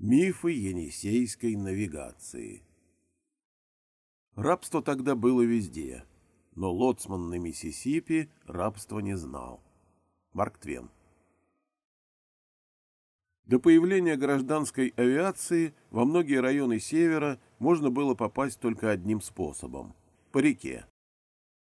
Мифы енисейской навигации Рабство тогда было везде, но лоцман на Миссисипи рабства не знал. Марк Твен До появления гражданской авиации во многие районы севера можно было попасть только одним способом – по реке.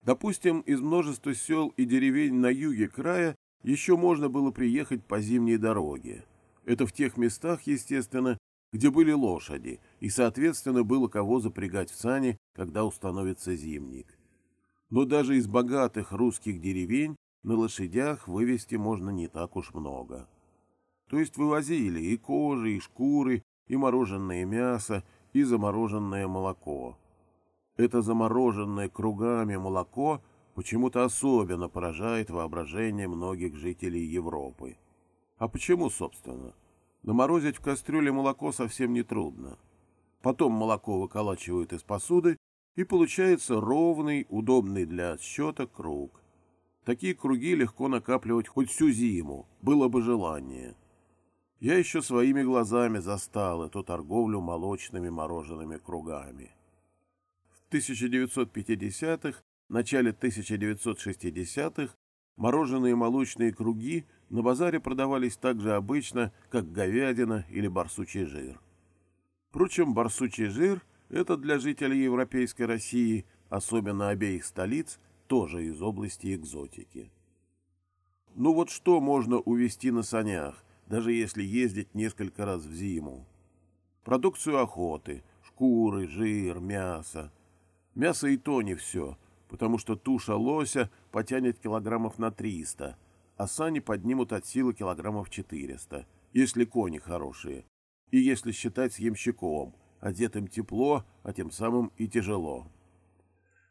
Допустим, из множества сел и деревень на юге края еще можно было приехать по зимней дороге – это в тех местах, естественно, где были лошади, и, соответственно, было кого запрягать в сани, когда установится зимник. Но даже из богатых русских деревень на лошадях вывести можно не так уж много. То есть вывозили и кожи, и шкуры, и мороженое мясо, и замороженное молоко. Это замороженное кругами молоко почему-то особенно поражает воображение многих жителей Европы. А почему, собственно? Наморозить в кастрюле молоко совсем нетрудно. Потом молоко выколачивают из посуды, и получается ровный, удобный для отсчета круг. Такие круги легко накапливать хоть всю зиму, было бы желание. Я еще своими глазами застал эту торговлю молочными морожеными кругами. В 1950-х, начале 1960-х мороженые молочные круги на базаре продавались так же обычно, как говядина или барсучий жир. Впрочем, барсучий жир – это для жителей Европейской России, особенно обеих столиц, тоже из области экзотики. Ну вот что можно увезти на санях, даже если ездить несколько раз в зиму? Продукцию охоты, шкуры, жир, мясо. Мясо и то не все, потому что туша лося потянет килограммов на 300, а сани поднимут от силы килограммов 400, если кони хорошие, и если считать с ямщиком, одетым тепло, а тем самым и тяжело.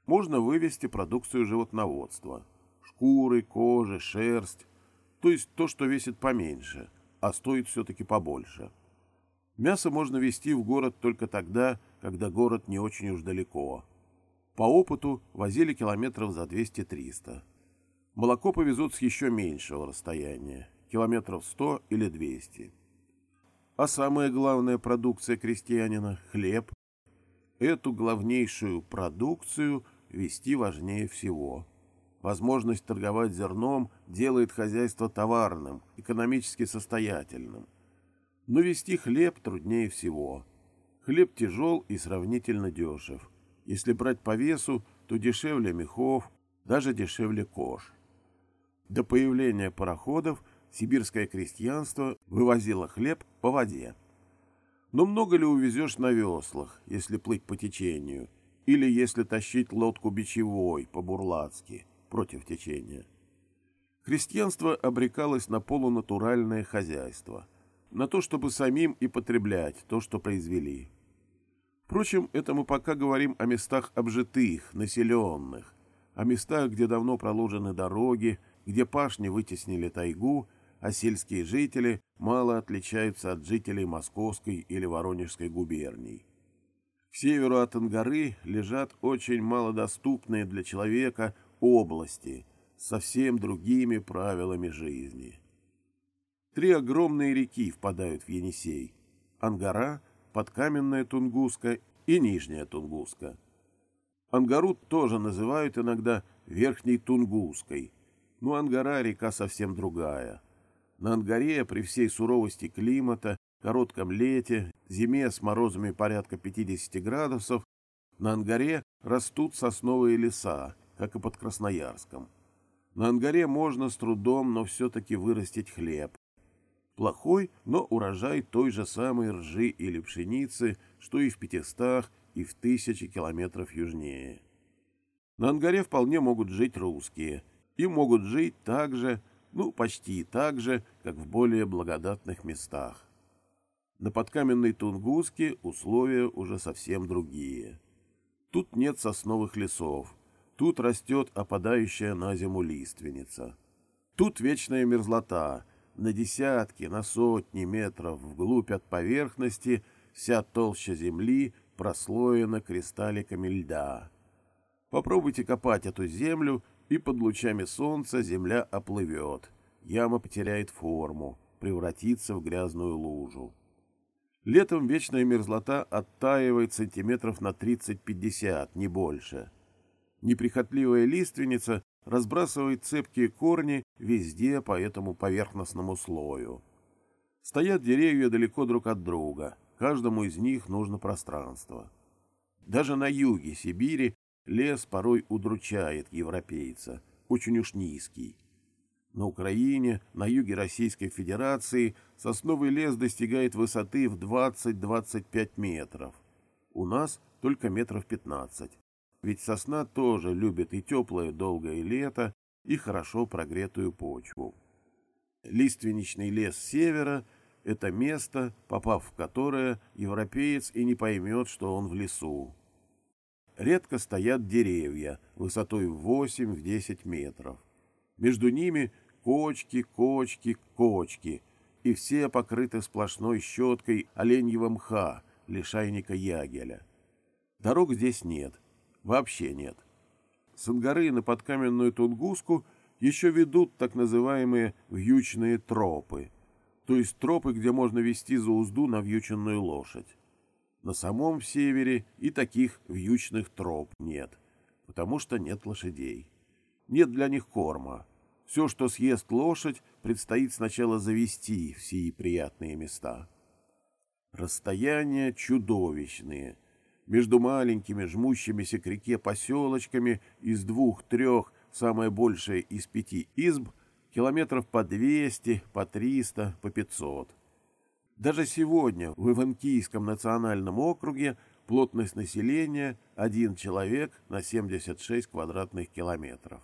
Можно вывести продукцию животноводства. Шкуры, кожи, шерсть. То есть то, что весит поменьше, а стоит все-таки побольше. Мясо можно везти в город только тогда, когда город не очень уж далеко. По опыту возили километров за 200-300. Молоко повезут с еще меньшего расстояния, километров 100 или 200. А самая главная продукция крестьянина – хлеб. Эту главнейшую продукцию вести важнее всего. Возможность торговать зерном делает хозяйство товарным, экономически состоятельным. Но вести хлеб труднее всего. Хлеб тяжел и сравнительно дешев. Если брать по весу, то дешевле мехов, даже дешевле кож. До появления пароходов сибирское крестьянство вывозило хлеб по воде. Но много ли увезешь на веслах, если плыть по течению, или если тащить лодку бичевой по-бурлацки против течения? Крестьянство обрекалось на полунатуральное хозяйство, на то, чтобы самим и потреблять то, что произвели. Впрочем, это мы пока говорим о местах обжитых, населенных, о местах, где давно проложены дороги, где пашни вытеснили тайгу, а сельские жители мало отличаются от жителей Московской или Воронежской губерний. К северу от Ангары лежат очень малодоступные для человека области с совсем другими правилами жизни. Три огромные реки впадают в Енисей – Ангара, Подкаменная Тунгуска и Нижняя Тунгуска. Ангару тоже называют иногда Верхней Тунгуской, но ну, Ангара река совсем другая. На Ангаре при всей суровости климата, коротком лете, зиме с морозами порядка 50 градусов, на Ангаре растут сосновые леса, как и под Красноярском. На Ангаре можно с трудом, но все-таки вырастить хлеб. Плохой, но урожай той же самой ржи или пшеницы, что и в пятистах, и в тысячи километров южнее. На Ангаре вполне могут жить русские – и могут жить так же, ну, почти так же, как в более благодатных местах. На подкаменной Тунгуске условия уже совсем другие. Тут нет сосновых лесов, тут растет опадающая на зиму лиственница. Тут вечная мерзлота, на десятки, на сотни метров вглубь от поверхности вся толща земли прослоена кристалликами льда. Попробуйте копать эту землю и под лучами солнца земля оплывет, яма потеряет форму, превратится в грязную лужу. Летом вечная мерзлота оттаивает сантиметров на 30-50, не больше. Неприхотливая лиственница разбрасывает цепкие корни везде по этому поверхностному слою. Стоят деревья далеко друг от друга, каждому из них нужно пространство. Даже на юге Сибири лес порой удручает европейца, очень уж низкий. На Украине, на юге Российской Федерации сосновый лес достигает высоты в 20-25 метров. У нас только метров 15. Ведь сосна тоже любит и теплое долгое лето, и хорошо прогретую почву. Лиственничный лес севера – это место, попав в которое европеец и не поймет, что он в лесу. Редко стоят деревья высотой в 8-10 метров. Между ними – Кочки, кочки, кочки, и все покрыты сплошной щеткой оленьего мха, лишайника ягеля. Дорог здесь нет, вообще нет. С Ангары на подкаменную Тунгуску еще ведут так называемые вьючные тропы, то есть тропы, где можно вести за узду навьюченную лошадь. На самом севере и таких вьючных троп нет, потому что нет лошадей. Нет для них корма, все, что съест лошадь, предстоит сначала завести в сии приятные места. Расстояния чудовищные. Между маленькими, жмущимися к реке поселочками из двух-трех, самое большее из пяти изб, километров по двести, по триста, по пятьсот. Даже сегодня в Иванкийском национальном округе плотность населения один человек на 76 квадратных километров.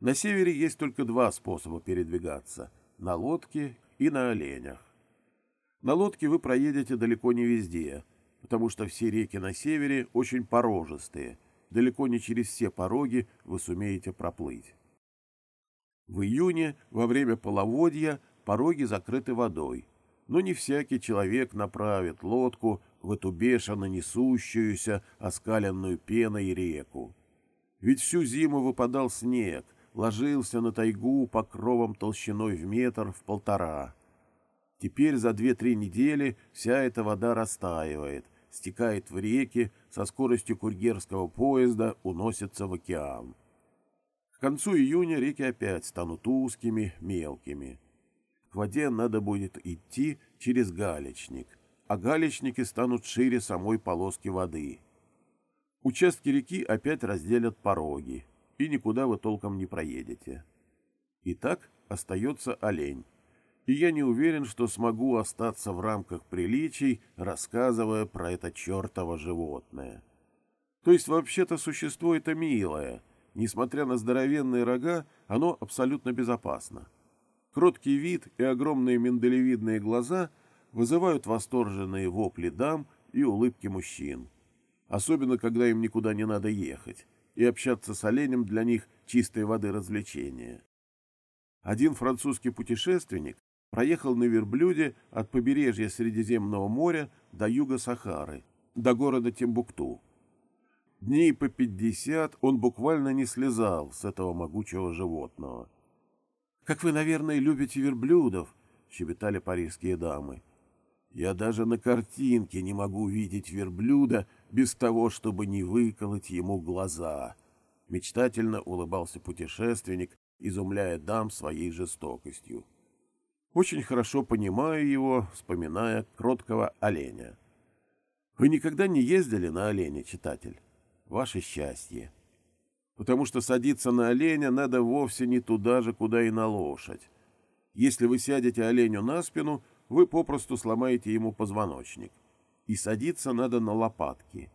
На севере есть только два способа передвигаться – на лодке и на оленях. На лодке вы проедете далеко не везде, потому что все реки на севере очень порожистые, далеко не через все пороги вы сумеете проплыть. В июне, во время половодья, пороги закрыты водой, но не всякий человек направит лодку в эту бешено несущуюся, оскаленную пеной реку. Ведь всю зиму выпадал снег, ложился на тайгу покровом толщиной в метр, в полтора. Теперь за две-три недели вся эта вода растаивает, стекает в реки, со скоростью курьерского поезда уносится в океан. К концу июня реки опять станут узкими, мелкими. К воде надо будет идти через галечник, а галечники станут шире самой полоски воды. Участки реки опять разделят пороги, и никуда вы толком не проедете. Итак, остается олень. И я не уверен, что смогу остаться в рамках приличий, рассказывая про это чертово животное. То есть вообще-то существо это милое. Несмотря на здоровенные рога, оно абсолютно безопасно. Кроткий вид и огромные миндалевидные глаза вызывают восторженные вопли дам и улыбки мужчин. Особенно, когда им никуда не надо ехать и общаться с оленем для них чистой воды развлечения. Один французский путешественник проехал на верблюде от побережья Средиземного моря до юга Сахары, до города Тимбукту. Дней по пятьдесят он буквально не слезал с этого могучего животного. «Как вы, наверное, любите верблюдов», — щебетали парижские дамы. «Я даже на картинке не могу видеть верблюда без того, чтобы не выколоть ему глаза. Мечтательно улыбался путешественник, изумляя дам своей жестокостью. Очень хорошо понимаю его, вспоминая кроткого оленя. Вы никогда не ездили на оленя, читатель? Ваше счастье. Потому что садиться на оленя надо вовсе не туда же, куда и на лошадь. Если вы сядете оленю на спину, вы попросту сломаете ему позвоночник и садиться надо на лопатки.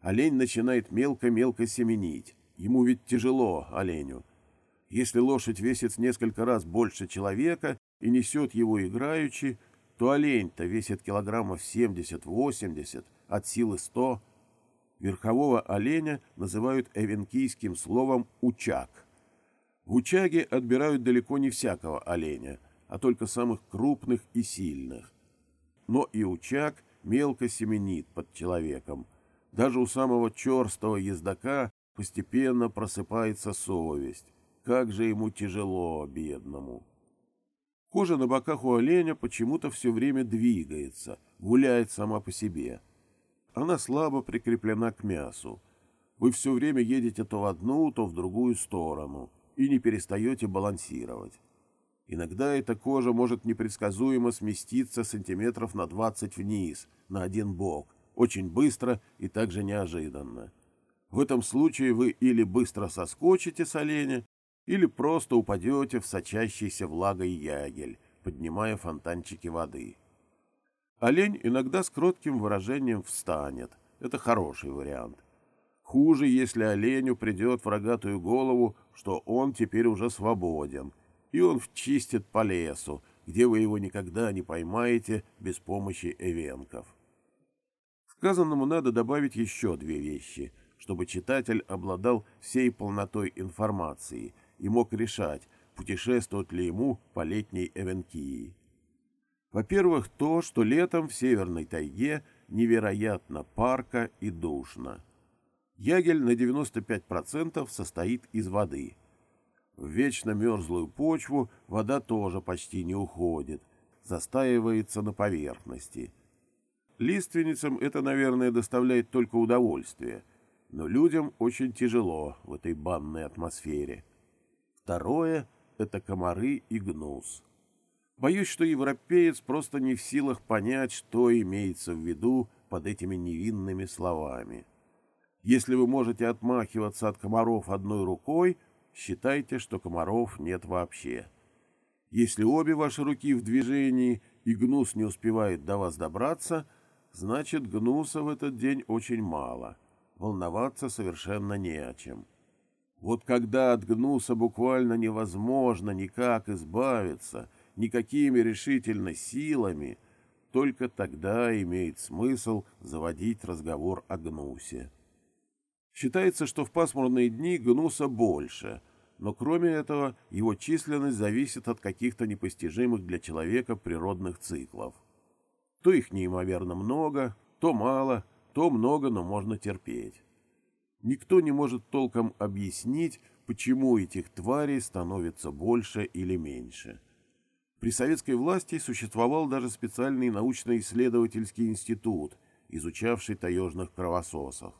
Олень начинает мелко-мелко семенить. Ему ведь тяжело, оленю. Если лошадь весит несколько раз больше человека и несет его играючи, то олень-то весит килограммов 70-80, от силы 100. Верхового оленя называют эвенкийским словом «учак». В учаге отбирают далеко не всякого оленя, а только самых крупных и сильных. Но и учак – мелко семенит под человеком. Даже у самого черстого ездока постепенно просыпается совесть. Как же ему тяжело, бедному. Кожа на боках у оленя почему-то все время двигается, гуляет сама по себе. Она слабо прикреплена к мясу. Вы все время едете то в одну, то в другую сторону и не перестаете балансировать. Иногда эта кожа может непредсказуемо сместиться сантиметров на 20 вниз, на один бок, очень быстро и также неожиданно. В этом случае вы или быстро соскочите с оленя, или просто упадете в сочащийся влагой ягель, поднимая фонтанчики воды. Олень иногда с кротким выражением встанет. Это хороший вариант. Хуже, если оленю придет в рогатую голову, что он теперь уже свободен, и он вчистит по лесу, где вы его никогда не поймаете без помощи эвенков. Сказанному надо добавить еще две вещи, чтобы читатель обладал всей полнотой информации – и мог решать, путешествовать ли ему по летней Эвенкии. Во-первых, то, что летом в северной тайге невероятно парко и душно. Ягель на 95% состоит из воды. В вечно мерзлую почву вода тоже почти не уходит, застаивается на поверхности. Лиственницам это, наверное, доставляет только удовольствие, но людям очень тяжело в этой банной атмосфере. Второе — это комары и гнус. Боюсь, что европеец просто не в силах понять, что имеется в виду под этими невинными словами. Если вы можете отмахиваться от комаров одной рукой, считайте, что комаров нет вообще. Если обе ваши руки в движении и гнус не успевает до вас добраться, значит гнуса в этот день очень мало. Волноваться совершенно не о чем. Вот когда от гнуса буквально невозможно никак избавиться, никакими решительно силами, только тогда имеет смысл заводить разговор о гнусе. Считается, что в пасмурные дни гнуса больше, но кроме этого его численность зависит от каких-то непостижимых для человека природных циклов. То их неимоверно много, то мало, то много, но можно терпеть. Никто не может толком объяснить, почему этих тварей становится больше или меньше. При советской власти существовал даже специальный научно-исследовательский институт, изучавший таежных кровососов.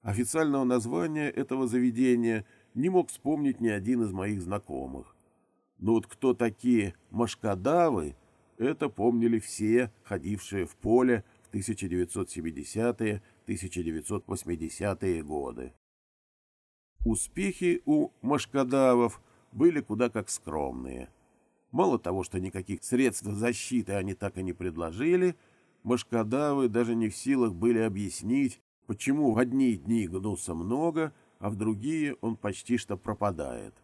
Официального названия этого заведения не мог вспомнить ни один из моих знакомых. Но вот кто такие машкадавы, это помнили все, ходившие в поле в 1970-е 1980-е годы. Успехи у машкадавов были куда как скромные. Мало того, что никаких средств защиты они так и не предложили, машкадавы даже не в силах были объяснить, почему в одни дни гнуса много, а в другие он почти что пропадает.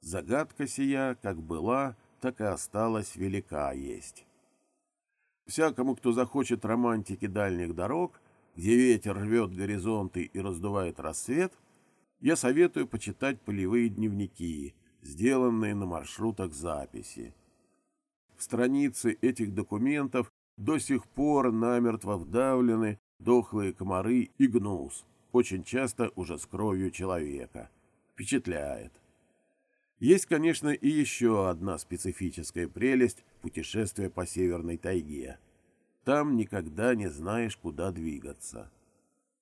Загадка сия, как была, так и осталась велика есть. Всякому, кто захочет романтики дальних дорог, где ветер рвет горизонты и раздувает рассвет, я советую почитать полевые дневники, сделанные на маршрутах записи. В страницы этих документов до сих пор намертво вдавлены дохлые комары и гнус, очень часто уже с кровью человека. Впечатляет. Есть, конечно, и еще одна специфическая прелесть путешествия по северной тайге — там никогда не знаешь, куда двигаться.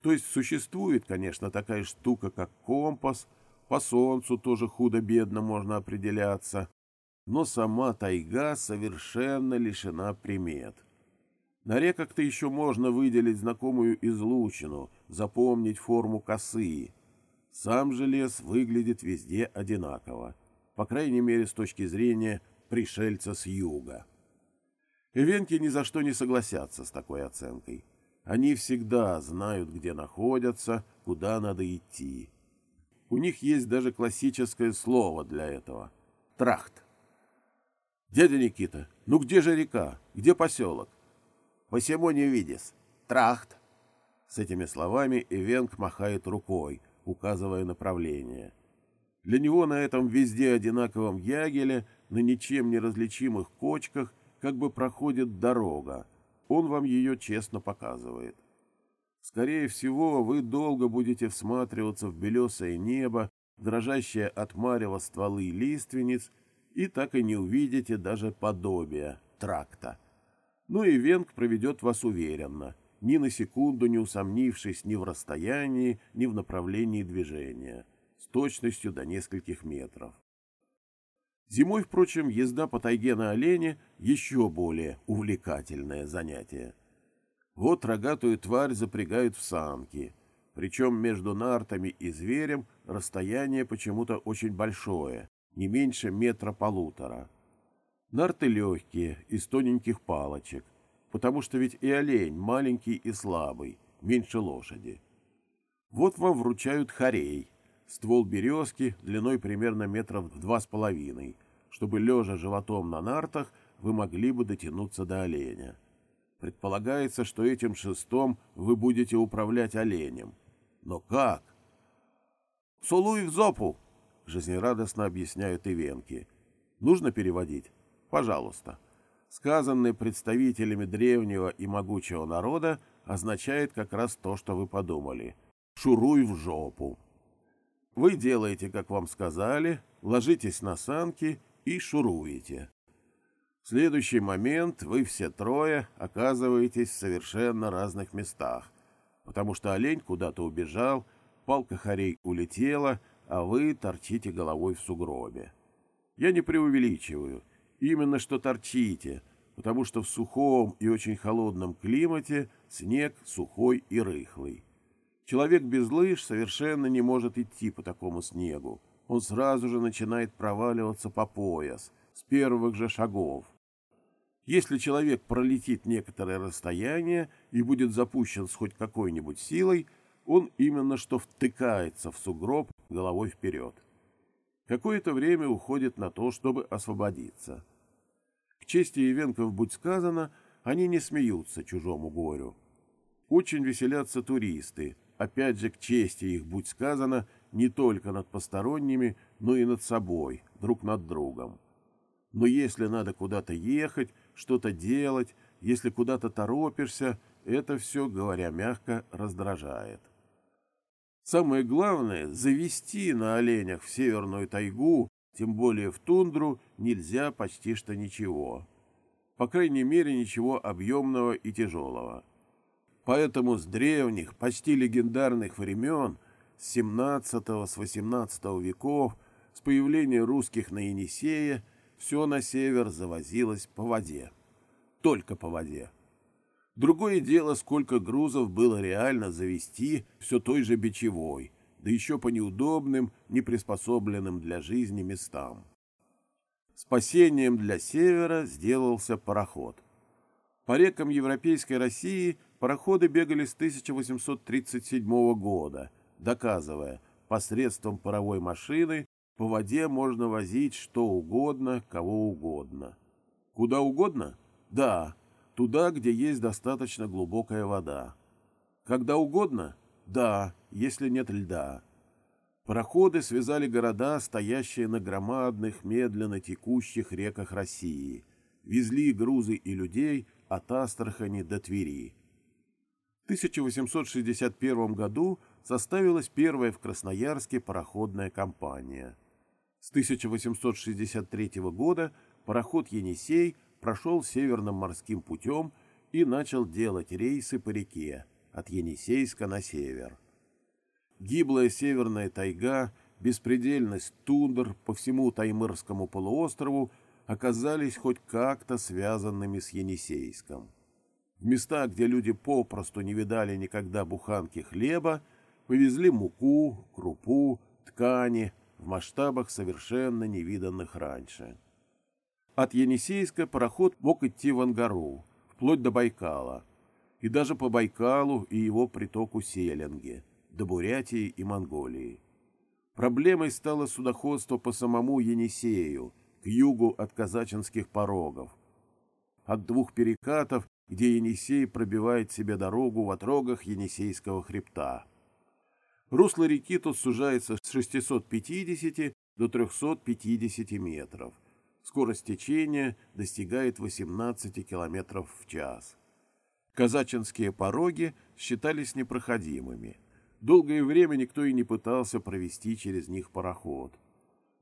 То есть существует, конечно, такая штука, как компас, по солнцу тоже худо-бедно можно определяться, но сама тайга совершенно лишена примет. На реках-то еще можно выделить знакомую излучину, запомнить форму косы. Сам же лес выглядит везде одинаково, по крайней мере с точки зрения пришельца с юга. Эвенки ни за что не согласятся с такой оценкой. Они всегда знают, где находятся, куда надо идти. У них есть даже классическое слово для этого — трахт. «Дядя Никита, ну где же река? Где поселок?» «Посему не видишь. Трахт». С этими словами Эвенк махает рукой, указывая направление. Для него на этом везде одинаковом ягеле, на ничем не различимых кочках как бы проходит дорога. Он вам ее честно показывает. Скорее всего, вы долго будете всматриваться в белесое небо, дрожащее от марева стволы лиственниц, и так и не увидите даже подобия тракта. Ну и Венг проведет вас уверенно, ни на секунду не усомнившись ни в расстоянии, ни в направлении движения, с точностью до нескольких метров. Зимой, впрочем, езда по тайге на олене – еще более увлекательное занятие. Вот рогатую тварь запрягают в санки, причем между нартами и зверем расстояние почему-то очень большое, не меньше метра-полутора. Нарты легкие, из тоненьких палочек, потому что ведь и олень маленький и слабый, меньше лошади. Вот вам вручают хорей, ствол березки длиной примерно метров два с половиной, чтобы, лежа животом на нартах, вы могли бы дотянуться до оленя. Предполагается, что этим шестом вы будете управлять оленем. Но как? «Сулуй в зопу!» — жизнерадостно объясняют ивенки. «Нужно переводить? Пожалуйста». Сказанное представителями древнего и могучего народа означает как раз то, что вы подумали. «Шуруй в жопу». Вы делаете, как вам сказали, ложитесь на санки и шуруете. Следующий момент вы все трое оказываетесь в совершенно разных местах, потому что олень куда-то убежал, палка хорей улетела, а вы торчите головой в сугробе. Я не преувеличиваю, именно что торчите, потому что в сухом и очень холодном климате снег сухой и рыхлый. Человек без лыж совершенно не может идти по такому снегу. Он сразу же начинает проваливаться по пояс, с первых же шагов. Если человек пролетит некоторое расстояние и будет запущен с хоть какой-нибудь силой, он именно что втыкается в сугроб головой вперед. Какое-то время уходит на то, чтобы освободиться. К чести Ивенков будь сказано, они не смеются чужому горю. Очень веселятся туристы, опять же, к чести их будь сказано, не только над посторонними, но и над собой, друг над другом. Но если надо куда-то ехать, что-то делать, если куда-то торопишься, это все, говоря мягко, раздражает. Самое главное, завести на оленях в северную тайгу, тем более в тундру, нельзя почти что ничего. По крайней мере, ничего объемного и тяжелого. Поэтому с древних, почти легендарных времен, с 17-го, с 18 веков, с появления русских на Енисее, все на север завозилось по воде. Только по воде. Другое дело, сколько грузов было реально завести все той же бичевой, да еще по неудобным, неприспособленным для жизни местам. Спасением для севера сделался пароход. По рекам Европейской России пароходы бегали с 1837 года, доказывая, посредством паровой машины по воде можно возить что угодно, кого угодно. Куда угодно? Да, туда, где есть достаточно глубокая вода. Когда угодно? Да, если нет льда. Пароходы связали города, стоящие на громадных, медленно текущих реках России, везли грузы и людей от Астрахани до Твери. В 1861 году составилась первая в Красноярске пароходная компания – с 1863 года пароход «Енисей» прошел Северным морским путем и начал делать рейсы по реке от Енисейска на север. Гиблая северная тайга, беспредельность тундр по всему Таймырскому полуострову оказались хоть как-то связанными с Енисейском. В места, где люди попросту не видали никогда буханки хлеба, повезли муку, крупу, ткани, в масштабах совершенно невиданных раньше. От Енисейска пароход мог идти в Ангару, вплоть до Байкала, и даже по Байкалу и его притоку Селенге, до Бурятии и Монголии. Проблемой стало судоходство по самому Енисею, к югу от казачинских порогов. От двух перекатов, где Енисей пробивает себе дорогу в отрогах Енисейского хребта. Русло реки тут сужается с 650 до 350 метров. Скорость течения достигает 18 километров в час. Казачинские пороги считались непроходимыми. Долгое время никто и не пытался провести через них пароход.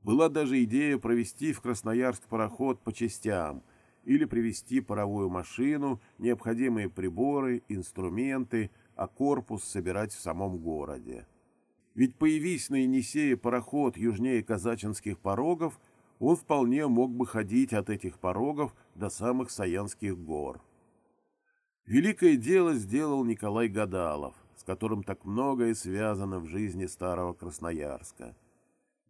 Была даже идея провести в Красноярск пароход по частям или привезти паровую машину, необходимые приборы, инструменты, а корпус собирать в самом городе. Ведь появись на Енисее пароход южнее казачинских порогов, он вполне мог бы ходить от этих порогов до самых Саянских гор. Великое дело сделал Николай Гадалов, с которым так многое связано в жизни старого Красноярска.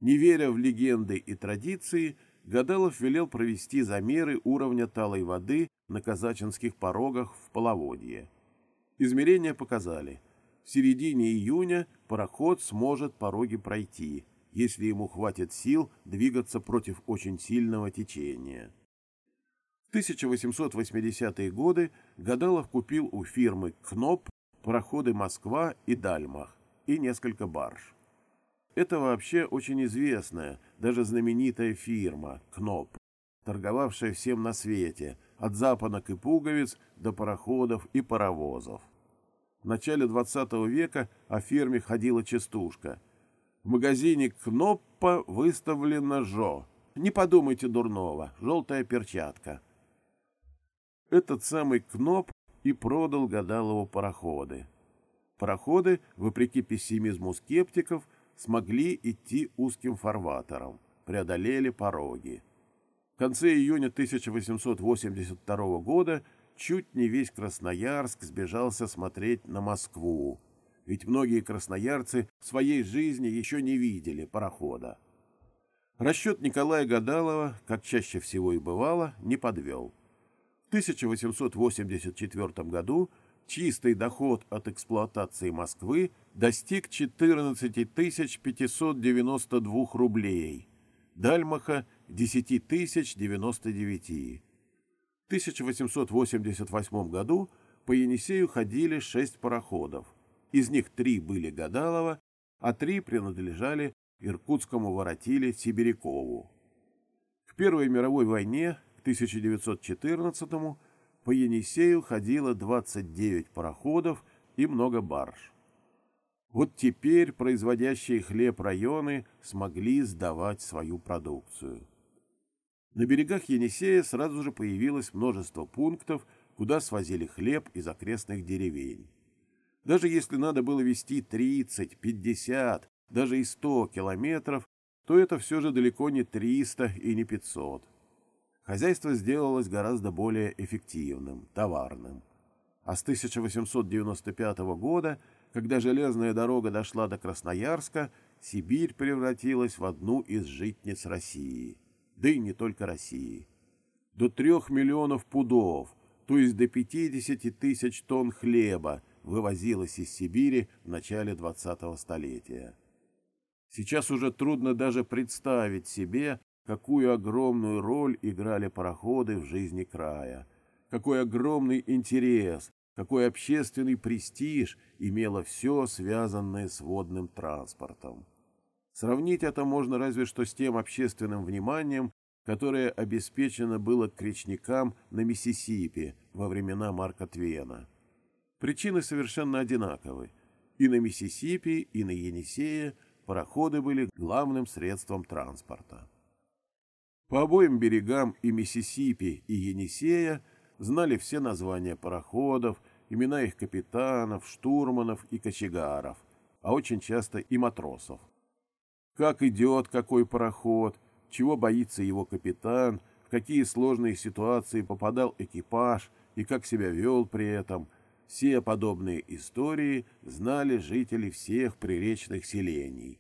Не веря в легенды и традиции, Гадалов велел провести замеры уровня талой воды на казачинских порогах в половодье. Измерения показали, в середине июня пароход сможет пороги пройти, если ему хватит сил двигаться против очень сильного течения. В 1880-е годы Гадалов купил у фирмы «Кноп» пароходы «Москва» и «Дальмах» и несколько барж. Это вообще очень известная, даже знаменитая фирма «Кноп», торговавшая всем на свете, от запонок и пуговиц до пароходов и паровозов. Начале 20 века о фирме ходила частушка. В магазине «Кноппа» выставлено «Жо». Не подумайте дурного, желтая перчатка. Этот самый Кноп и продал Гадалову пароходы. Пароходы, вопреки пессимизму скептиков, смогли идти узким фарватером, преодолели пороги. В конце июня 1882 года чуть не весь Красноярск сбежался смотреть на Москву, ведь многие красноярцы в своей жизни еще не видели парохода. Расчет Николая Гадалова, как чаще всего и бывало, не подвел. В 1884 году чистый доход от эксплуатации Москвы достиг 14 592 рублей, Дальмаха – 10 099. В 1888 году по Енисею ходили шесть пароходов. Из них три были Гадалова, а три принадлежали иркутскому воротиле Сибирякову. К Первой мировой войне 1914-му по Енисею ходило 29 пароходов и много барж. Вот теперь производящие хлеб районы смогли сдавать свою продукцию. На берегах Енисея сразу же появилось множество пунктов, куда свозили хлеб из окрестных деревень. Даже если надо было везти 30, 50, даже и 100 километров, то это все же далеко не 300 и не 500 хозяйство сделалось гораздо более эффективным, товарным. А с 1895 года, когда железная дорога дошла до Красноярска, Сибирь превратилась в одну из житниц России. Да и не только России. До трех миллионов пудов, то есть до 50 тысяч тонн хлеба, вывозилось из Сибири в начале 20-го столетия. Сейчас уже трудно даже представить себе, какую огромную роль играли пароходы в жизни края, какой огромный интерес, какой общественный престиж имело все, связанное с водным транспортом. Сравнить это можно разве что с тем общественным вниманием, которое обеспечено было кречникам на Миссисипи во времена Марка Твена. Причины совершенно одинаковы. И на Миссисипи, и на Енисее пароходы были главным средством транспорта. По обоим берегам и Миссисипи, и Енисея знали все названия пароходов, имена их капитанов, штурманов и кочегаров, а очень часто и матросов. Как идет какой пароход, чего боится его капитан, в какие сложные ситуации попадал экипаж и как себя вел при этом, все подобные истории знали жители всех приречных селений.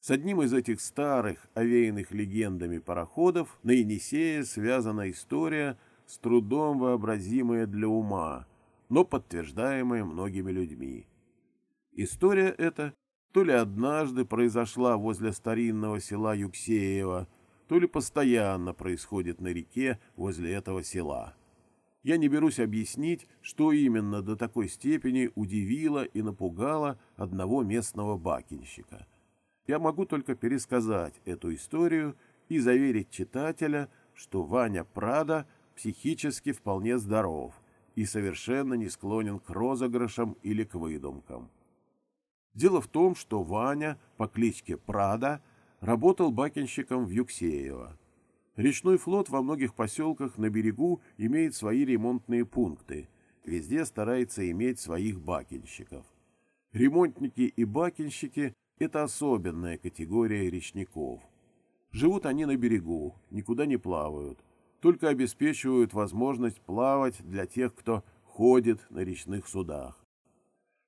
С одним из этих старых, овеянных легендами пароходов на Енисее связана история, с трудом вообразимая для ума, но подтверждаемая многими людьми. История эта то ли однажды произошла возле старинного села Юксеева, то ли постоянно происходит на реке возле этого села. Я не берусь объяснить, что именно до такой степени удивило и напугало одного местного бакинщика – я могу только пересказать эту историю и заверить читателя, что Ваня Прада психически вполне здоров и совершенно не склонен к розыгрышам или к выдумкам. Дело в том, что Ваня по кличке Прада работал бакенщиком в Юксеево. Речной флот во многих поселках на берегу имеет свои ремонтные пункты, везде старается иметь своих бакенщиков. Ремонтники и бакенщики – это особенная категория речников. Живут они на берегу, никуда не плавают, только обеспечивают возможность плавать для тех, кто ходит на речных судах.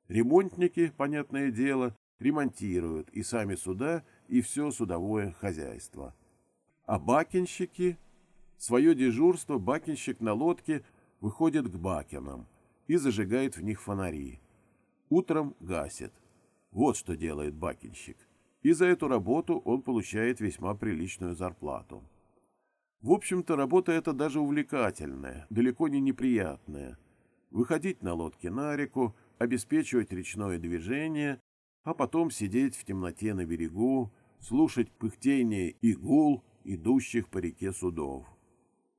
Ремонтники, понятное дело, ремонтируют и сами суда, и все судовое хозяйство. А бакенщики... Свое дежурство бакенщик на лодке выходит к бакенам и зажигает в них фонари. Утром гасит. Вот что делает бакенщик. И за эту работу он получает весьма приличную зарплату. В общем-то, работа эта даже увлекательная, далеко не неприятная. Выходить на лодке на реку, обеспечивать речное движение, а потом сидеть в темноте на берегу, слушать пыхтение и гул идущих по реке судов.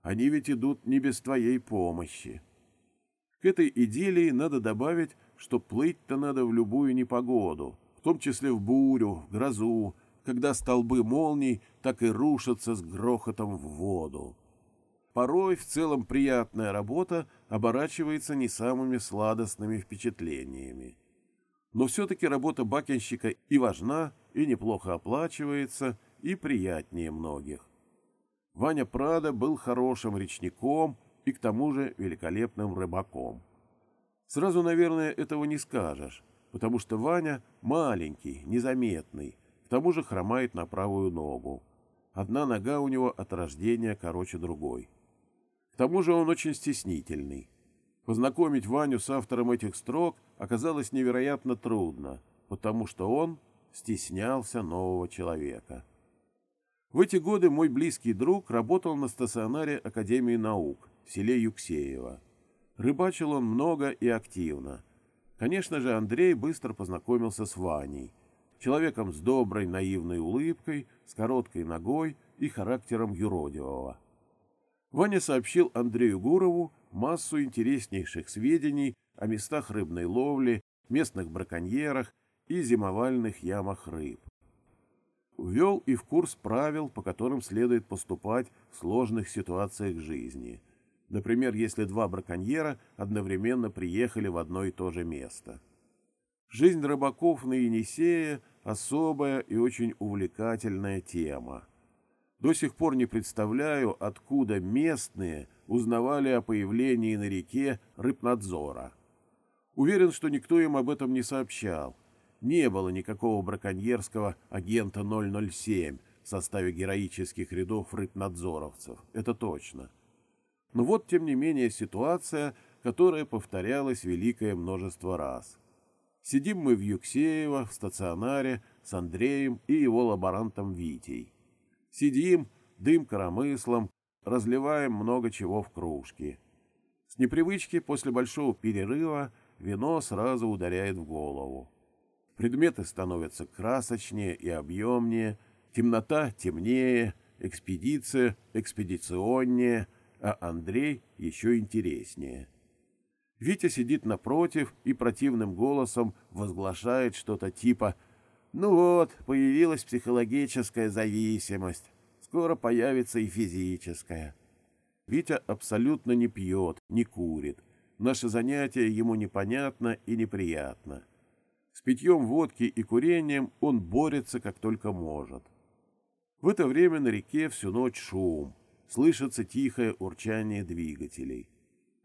Они ведь идут не без твоей помощи. К этой идиллии надо добавить, что плыть-то надо в любую непогоду, в том числе в бурю, в грозу, когда столбы молний так и рушатся с грохотом в воду. Порой в целом приятная работа оборачивается не самыми сладостными впечатлениями. Но все-таки работа бакенщика и важна, и неплохо оплачивается, и приятнее многих. Ваня Прада был хорошим речником и к тому же великолепным рыбаком. Сразу, наверное, этого не скажешь, потому что Ваня маленький, незаметный, к тому же хромает на правую ногу. Одна нога у него от рождения короче другой. К тому же он очень стеснительный. Познакомить Ваню с автором этих строк оказалось невероятно трудно, потому что он стеснялся нового человека. В эти годы мой близкий друг работал на стационаре Академии наук в селе Юксеево. Рыбачил он много и активно. Конечно же, Андрей быстро познакомился с Ваней, человеком с доброй наивной улыбкой, с короткой ногой и характером юродивого. Ваня сообщил Андрею Гурову массу интереснейших сведений о местах рыбной ловли, местных браконьерах и зимовальных ямах рыб. Ввел и в курс правил, по которым следует поступать в сложных ситуациях жизни. Например, если два браконьера одновременно приехали в одно и то же место. Жизнь рыбаков на Енисее – особая и очень увлекательная тема. До сих пор не представляю, откуда местные узнавали о появлении на реке рыбнадзора. Уверен, что никто им об этом не сообщал. Не было никакого браконьерского агента 007 в составе героических рядов рыбнадзоровцев. Это точно. Но вот, тем не менее, ситуация, которая повторялась великое множество раз. Сидим мы в Юксеево, в стационаре, с Андреем и его лаборантом Витей. Сидим, дым коромыслом, разливаем много чего в кружки. С непривычки после большого перерыва вино сразу ударяет в голову. Предметы становятся красочнее и объемнее, темнота темнее, экспедиция экспедиционнее, а Андрей еще интереснее. Витя сидит напротив и противным голосом возглашает что-то типа ну вот, появилась психологическая зависимость. Скоро появится и физическая. Витя абсолютно не пьет, не курит. Наше занятие ему непонятно и неприятно. С питьем водки и курением он борется как только может. В это время на реке всю ночь шум. Слышится тихое урчание двигателей.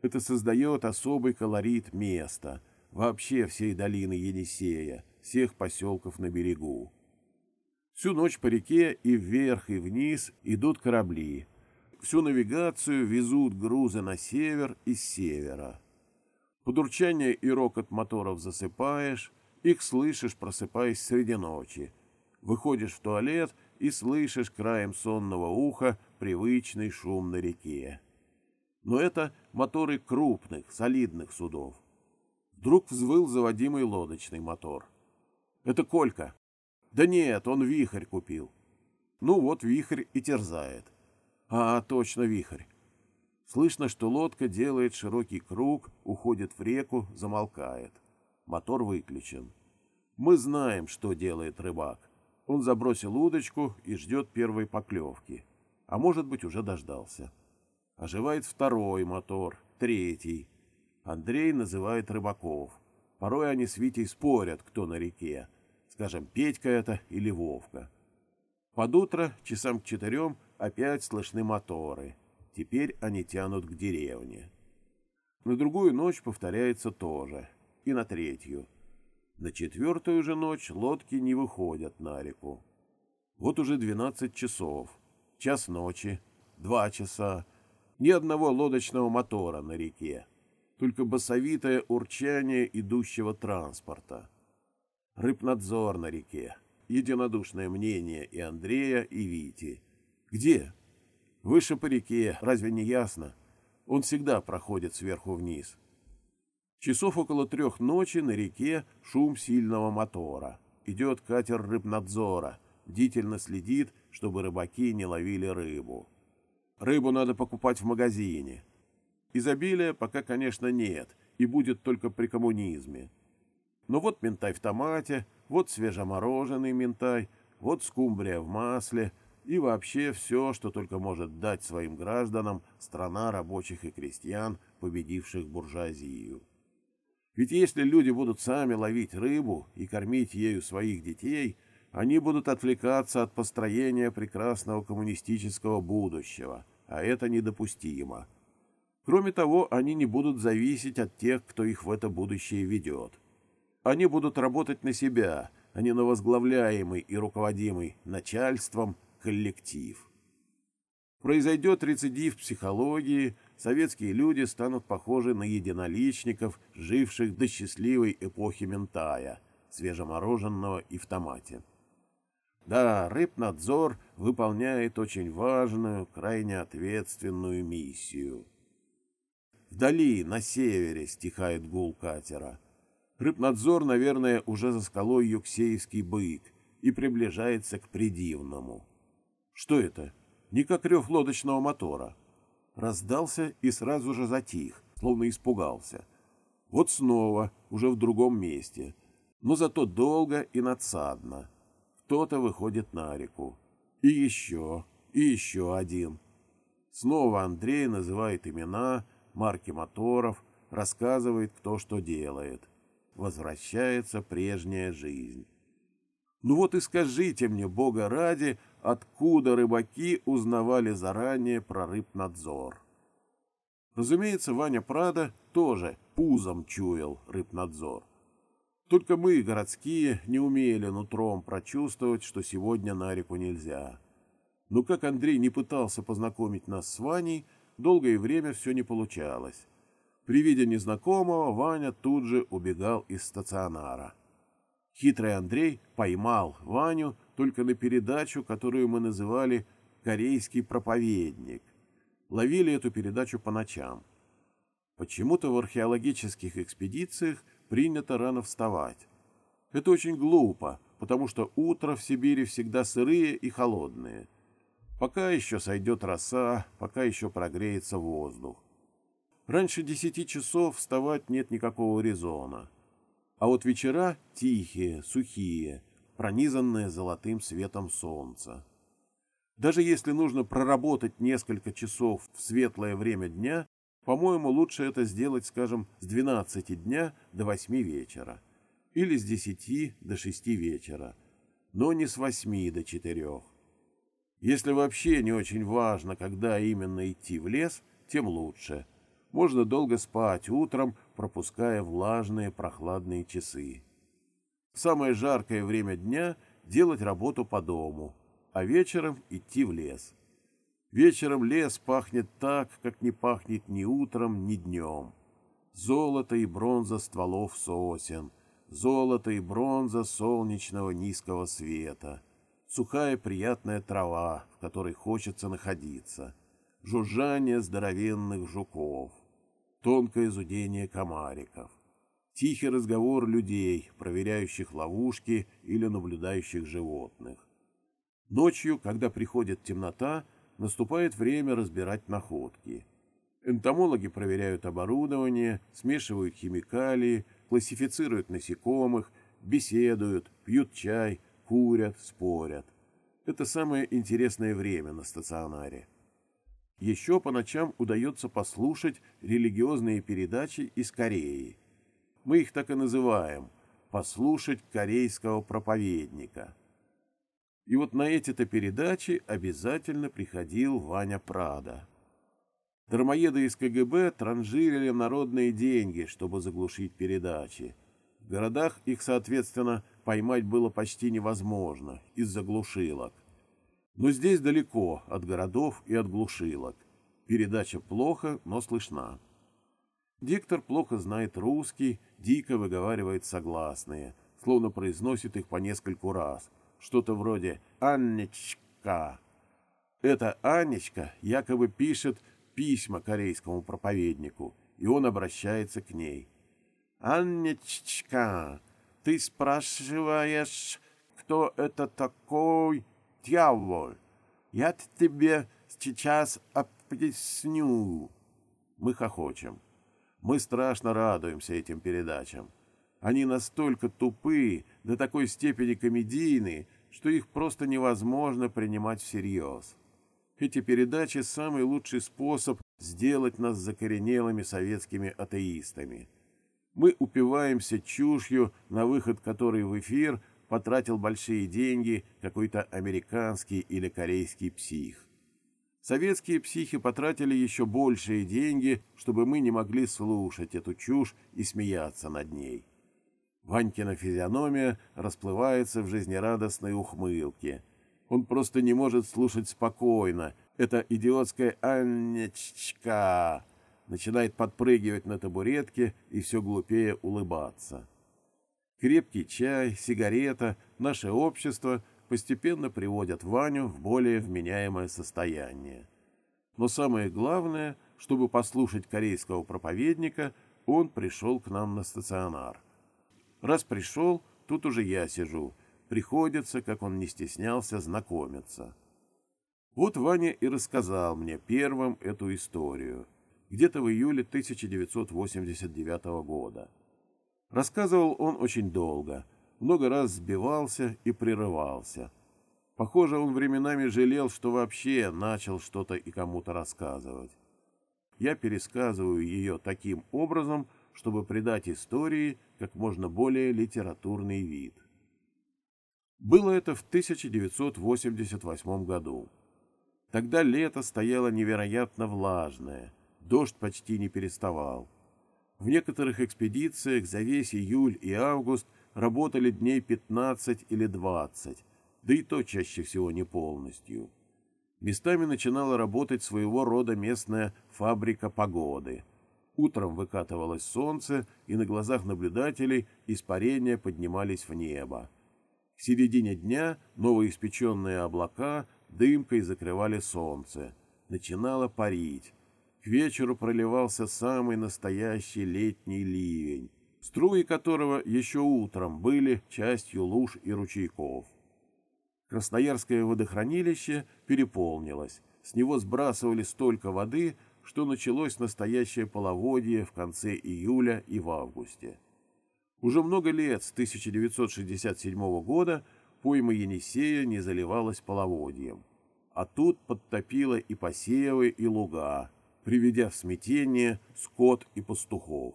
Это создает особый колорит места, вообще всей долины Енисея, всех поселков на берегу. Всю ночь по реке и вверх, и вниз идут корабли. Всю навигацию везут грузы на север и с севера. Под урчание и рокот моторов засыпаешь, их слышишь, просыпаясь среди ночи. Выходишь в туалет и слышишь краем сонного уха привычный шум на реке. Но это моторы крупных, солидных судов. Вдруг взвыл заводимый лодочный мотор — это Колька. Да нет, он вихрь купил. Ну вот вихрь и терзает. А, точно вихрь. Слышно, что лодка делает широкий круг, уходит в реку, замолкает. Мотор выключен. Мы знаем, что делает рыбак. Он забросил удочку и ждет первой поклевки. А может быть, уже дождался. Оживает второй мотор, третий. Андрей называет рыбаков. Порой они с Витей спорят, кто на реке. Скажем, Петька это или Вовка. Под утро, часам к четырем, опять слышны моторы. Теперь они тянут к деревне. На другую ночь повторяется тоже. И на третью. На четвертую же ночь лодки не выходят на реку. Вот уже двенадцать часов. Час ночи. Два часа. Ни одного лодочного мотора на реке. Только басовитое урчание идущего транспорта. Рыбнадзор на реке. Единодушное мнение и Андрея, и Вити. Где? Выше по реке, разве не ясно? Он всегда проходит сверху вниз. Часов около трех ночи на реке шум сильного мотора. Идет катер рыбнадзора, бдительно следит, чтобы рыбаки не ловили рыбу. Рыбу надо покупать в магазине. Изобилия пока, конечно, нет, и будет только при коммунизме. Но вот ментай в томате, вот свежемороженый ментай, вот скумбрия в масле и вообще все, что только может дать своим гражданам страна рабочих и крестьян, победивших буржуазию. Ведь если люди будут сами ловить рыбу и кормить ею своих детей, они будут отвлекаться от построения прекрасного коммунистического будущего, а это недопустимо. Кроме того, они не будут зависеть от тех, кто их в это будущее ведет. Они будут работать на себя, а не на возглавляемый и руководимый начальством коллектив. Произойдет рецидив психологии, советские люди станут похожи на единоличников, живших до счастливой эпохи ментая, свежемороженного и в томате. Да, рыбнадзор выполняет очень важную, крайне ответственную миссию. Вдали, на севере, стихает гул катера. Рыбнадзор, наверное, уже за скалой Юксеевский бык и приближается к придивному. Что это? Не как рев лодочного мотора. Раздался и сразу же затих, словно испугался. Вот снова, уже в другом месте, но зато долго и надсадно. Кто-то выходит на реку. И еще, и еще один. Снова Андрей называет имена, марки моторов, рассказывает, кто что делает. Возвращается прежняя жизнь. Ну вот и скажите мне, Бога ради, откуда рыбаки узнавали заранее про рыбнадзор. Разумеется, Ваня Прада тоже пузом чуял рыбнадзор. Только мы, городские, не умели нутром прочувствовать, что сегодня на реку нельзя. Но как Андрей не пытался познакомить нас с Ваней, долгое время все не получалось. При виде незнакомого Ваня тут же убегал из стационара. Хитрый Андрей поймал Ваню только на передачу, которую мы называли «Корейский проповедник». Ловили эту передачу по ночам. Почему-то в археологических экспедициях принято рано вставать. Это очень глупо, потому что утро в Сибири всегда сырые и холодные. Пока еще сойдет роса, пока еще прогреется воздух. Раньше десяти часов вставать нет никакого резона. А вот вечера тихие, сухие, пронизанные золотым светом солнца. Даже если нужно проработать несколько часов в светлое время дня, по-моему, лучше это сделать, скажем, с 12 дня до 8 вечера. Или с 10 до 6 вечера. Но не с 8 до 4. Если вообще не очень важно, когда именно идти в лес, тем лучше. Можно долго спать утром, пропуская влажные прохладные часы самое жаркое время дня делать работу по дому, а вечером идти в лес. Вечером лес пахнет так, как не пахнет ни утром, ни днем. Золото и бронза стволов сосен, золото и бронза солнечного низкого света, сухая приятная трава, в которой хочется находиться, жужжание здоровенных жуков, тонкое зудение комариков тихий разговор людей, проверяющих ловушки или наблюдающих животных. Ночью, когда приходит темнота, наступает время разбирать находки. Энтомологи проверяют оборудование, смешивают химикалии, классифицируют насекомых, беседуют, пьют чай, курят, спорят. Это самое интересное время на стационаре. Еще по ночам удается послушать религиозные передачи из Кореи. Мы их так и называем – послушать корейского проповедника. И вот на эти-то передачи обязательно приходил Ваня Прада. Дармоеды из КГБ транжирили народные деньги, чтобы заглушить передачи. В городах их, соответственно, поймать было почти невозможно из-за глушилок. Но здесь далеко от городов и от глушилок. Передача плохо, но слышна. Диктор плохо знает русский, дико выговаривает согласные, словно произносит их по нескольку раз. Что-то вроде «Анничка». Эта Анечка якобы пишет письма корейскому проповеднику, и он обращается к ней. «Анничка, ты спрашиваешь, кто это такой дьявол? Я тебе сейчас объясню». Мы хохочем. Мы страшно радуемся этим передачам. Они настолько тупые, до такой степени комедийные, что их просто невозможно принимать всерьез. Эти передачи – самый лучший способ сделать нас закоренелыми советскими атеистами. Мы упиваемся чушью, на выход которой в эфир потратил большие деньги какой-то американский или корейский псих. Советские психи потратили еще большие деньги, чтобы мы не могли слушать эту чушь и смеяться над ней. Ванькина физиономия расплывается в жизнерадостной ухмылке. Он просто не может слушать спокойно. Это идиотская «Аннечка» начинает подпрыгивать на табуретке и все глупее улыбаться. Крепкий чай, сигарета, наше общество постепенно приводят Ваню в более вменяемое состояние. Но самое главное, чтобы послушать корейского проповедника, он пришел к нам на стационар. Раз пришел, тут уже я сижу — приходится, как он не стеснялся, знакомиться. Вот Ваня и рассказал мне первым эту историю, где-то в июле 1989 года. Рассказывал он очень долго, много раз сбивался и прерывался. Похоже, он временами жалел, что вообще начал что-то и кому-то рассказывать. Я пересказываю ее таким образом, чтобы придать истории как можно более литературный вид. Было это в 1988 году. Тогда лето стояло невероятно влажное, дождь почти не переставал. В некоторых экспедициях за весь июль и август работали дней 15 или 20, да и то чаще всего не полностью. Местами начинала работать своего рода местная фабрика погоды. Утром выкатывалось солнце, и на глазах наблюдателей испарения поднимались в небо. К середине дня новоиспеченные облака дымкой закрывали солнце. Начинало парить. К вечеру проливался самый настоящий летний ливень, струи которого еще утром были частью луж и ручейков. Красноярское водохранилище переполнилось. С него сбрасывали столько воды, что началось настоящее половодье в конце июля и в августе. Уже много лет, с 1967 года, пойма Енисея не заливалась половодьем. А тут подтопило и посевы, и луга, приведя в смятение скот и пастухов.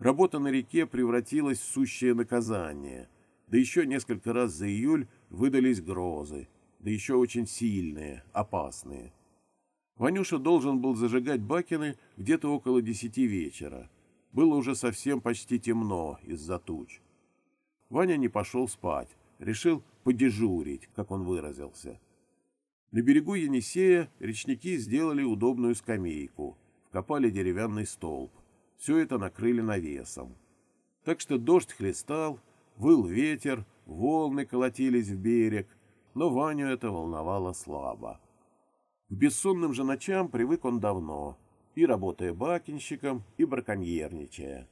Работа на реке превратилась в сущее наказание, да еще несколько раз за июль выдались грозы, да еще очень сильные, опасные. Ванюша должен был зажигать бакины где-то около десяти вечера, было уже совсем почти темно из-за туч. Ваня не пошел спать, решил подежурить, как он выразился. На берегу Енисея речники сделали удобную скамейку, вкопали деревянный столб. Все это накрыли навесом. Так что дождь хлестал, выл ветер, волны колотились в берег, но Ваню это волновало слабо. К бессонным же ночам привык он давно — и работая бакинщиком, и браконьерничая.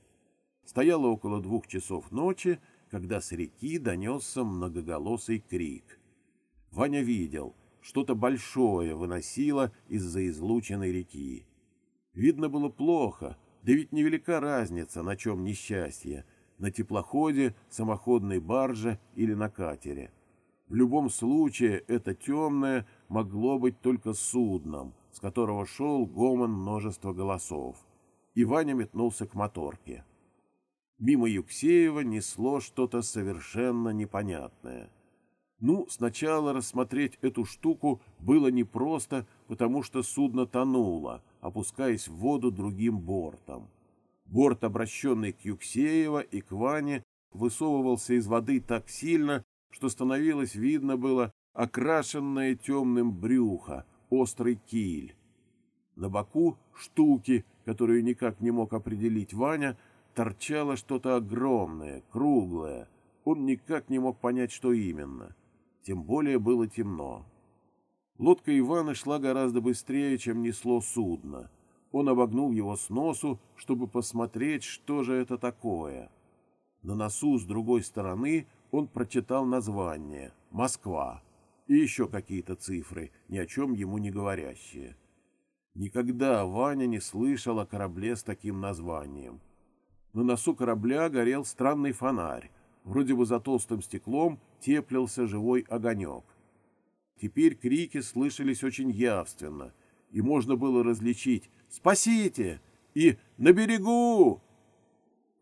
Стояло около двух часов ночи, когда с реки донесся многоголосый крик. Ваня видел, что-то большое выносило из-за излученной реки. Видно было плохо, да ведь невелика разница, на чем несчастье, на теплоходе, самоходной барже или на катере. В любом случае это темное могло быть только судном, с которого шел гомон множества голосов. И Ваня метнулся к моторке. Мимо Юксеева несло что-то совершенно непонятное. Ну, сначала рассмотреть эту штуку было непросто, потому что судно тонуло, опускаясь в воду другим бортом. Борт, обращенный к Юксеева и к Ване, высовывался из воды так сильно, что становилось видно было окрашенное темным брюхо, острый киль. На боку штуки, которую никак не мог определить Ваня, торчало что-то огромное, круглое. Он никак не мог понять, что именно. Тем более было темно. Лодка Ивана шла гораздо быстрее, чем несло судно. Он обогнул его с носу, чтобы посмотреть, что же это такое. На носу с другой стороны он прочитал название «Москва» и еще какие-то цифры, ни о чем ему не говорящие. Никогда Ваня не слышал о корабле с таким названием. На носу корабля горел странный фонарь. Вроде бы за толстым стеклом теплился живой огонек. Теперь крики слышались очень явственно, и можно было различить «Спасите!» и «На берегу!».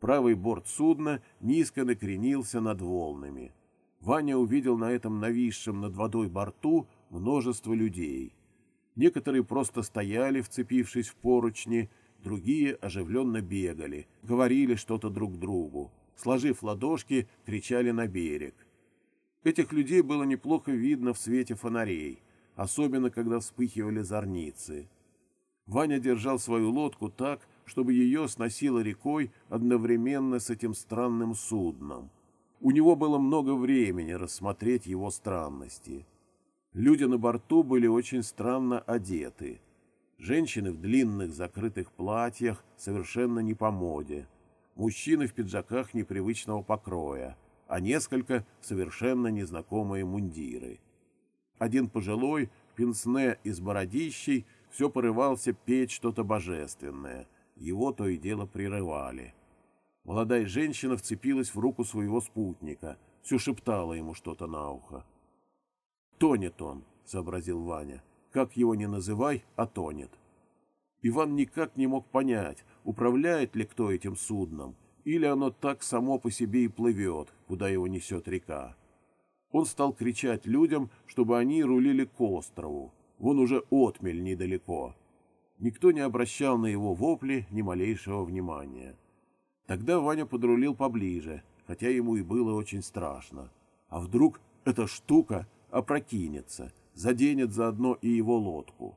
Правый борт судна низко накренился над волнами. Ваня увидел на этом нависшем над водой борту множество людей. Некоторые просто стояли, вцепившись в поручни, другие оживленно бегали, говорили что-то друг другу, сложив ладошки, кричали на берег. Этих людей было неплохо видно в свете фонарей, особенно когда вспыхивали зорницы. Ваня держал свою лодку так, чтобы ее сносило рекой одновременно с этим странным судном. У него было много времени рассмотреть его странности. Люди на борту были очень странно одеты — Женщины в длинных закрытых платьях, совершенно не по моде. Мужчины в пиджаках непривычного покроя, а несколько совершенно незнакомые мундиры. Один пожилой, в пенсне и с бородищей, все порывался петь что-то божественное. Его то и дело прерывали. Молодая женщина вцепилась в руку своего спутника, все шептала ему что-то на ухо. «Тонет он», — сообразил Ваня. Как его ни называй, а тонет. Иван никак не мог понять, управляет ли кто этим судном, или оно так само по себе и плывет, куда его несет река. Он стал кричать людям, чтобы они рулили к острову. Вон уже отмель недалеко. Никто не обращал на его вопли ни малейшего внимания. Тогда Ваня подрулил поближе, хотя ему и было очень страшно. А вдруг эта штука опрокинется — заденет заодно и его лодку.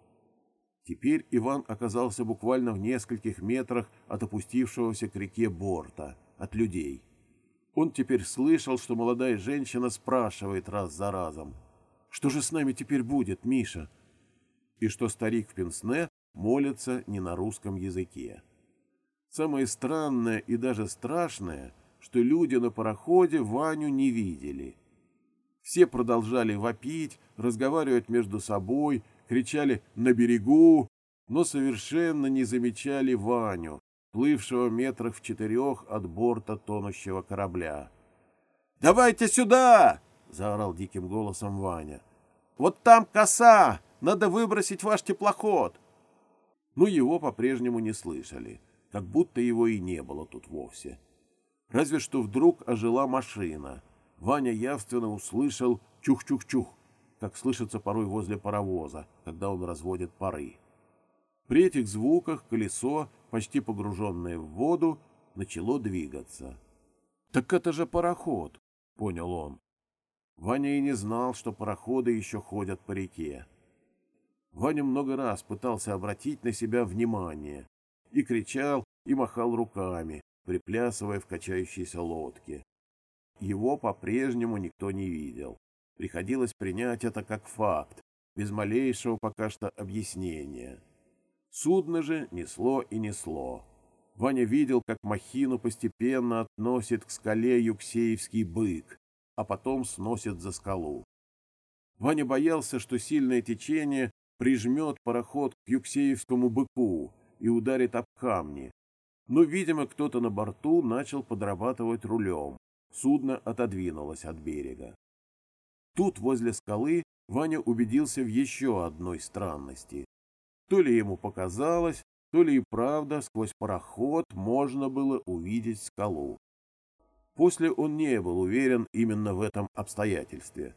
Теперь Иван оказался буквально в нескольких метрах от опустившегося к реке борта, от людей. Он теперь слышал, что молодая женщина спрашивает раз за разом, «Что же с нами теперь будет, Миша?» И что старик в пенсне молится не на русском языке. Самое странное и даже страшное, что люди на пароходе Ваню не видели — все продолжали вопить, разговаривать между собой, кричали «на берегу», но совершенно не замечали Ваню, плывшего метрах в четырех от борта тонущего корабля. «Давайте сюда!» — заорал диким голосом Ваня. «Вот там коса! Надо выбросить ваш теплоход!» Но его по-прежнему не слышали, как будто его и не было тут вовсе. Разве что вдруг ожила машина — Ваня явственно услышал чух-чух-чух, как слышится порой возле паровоза, когда он разводит пары. При этих звуках колесо, почти погруженное в воду, начало двигаться. «Так это же пароход!» — понял он. Ваня и не знал, что пароходы еще ходят по реке. Ваня много раз пытался обратить на себя внимание и кричал, и махал руками, приплясывая в качающейся лодке. Его по-прежнему никто не видел. Приходилось принять это как факт, без малейшего пока что объяснения. Судно же несло и несло. Ваня видел, как махину постепенно относит к скале Юксеевский бык, а потом сносит за скалу. Ваня боялся, что сильное течение прижмет пароход к Юксеевскому быку и ударит об камни. Но, видимо, кто-то на борту начал подрабатывать рулем. Судно отодвинулось от берега. Тут, возле скалы, Ваня убедился в еще одной странности. То ли ему показалось, то ли и правда сквозь пароход можно было увидеть скалу. После он не был уверен именно в этом обстоятельстве.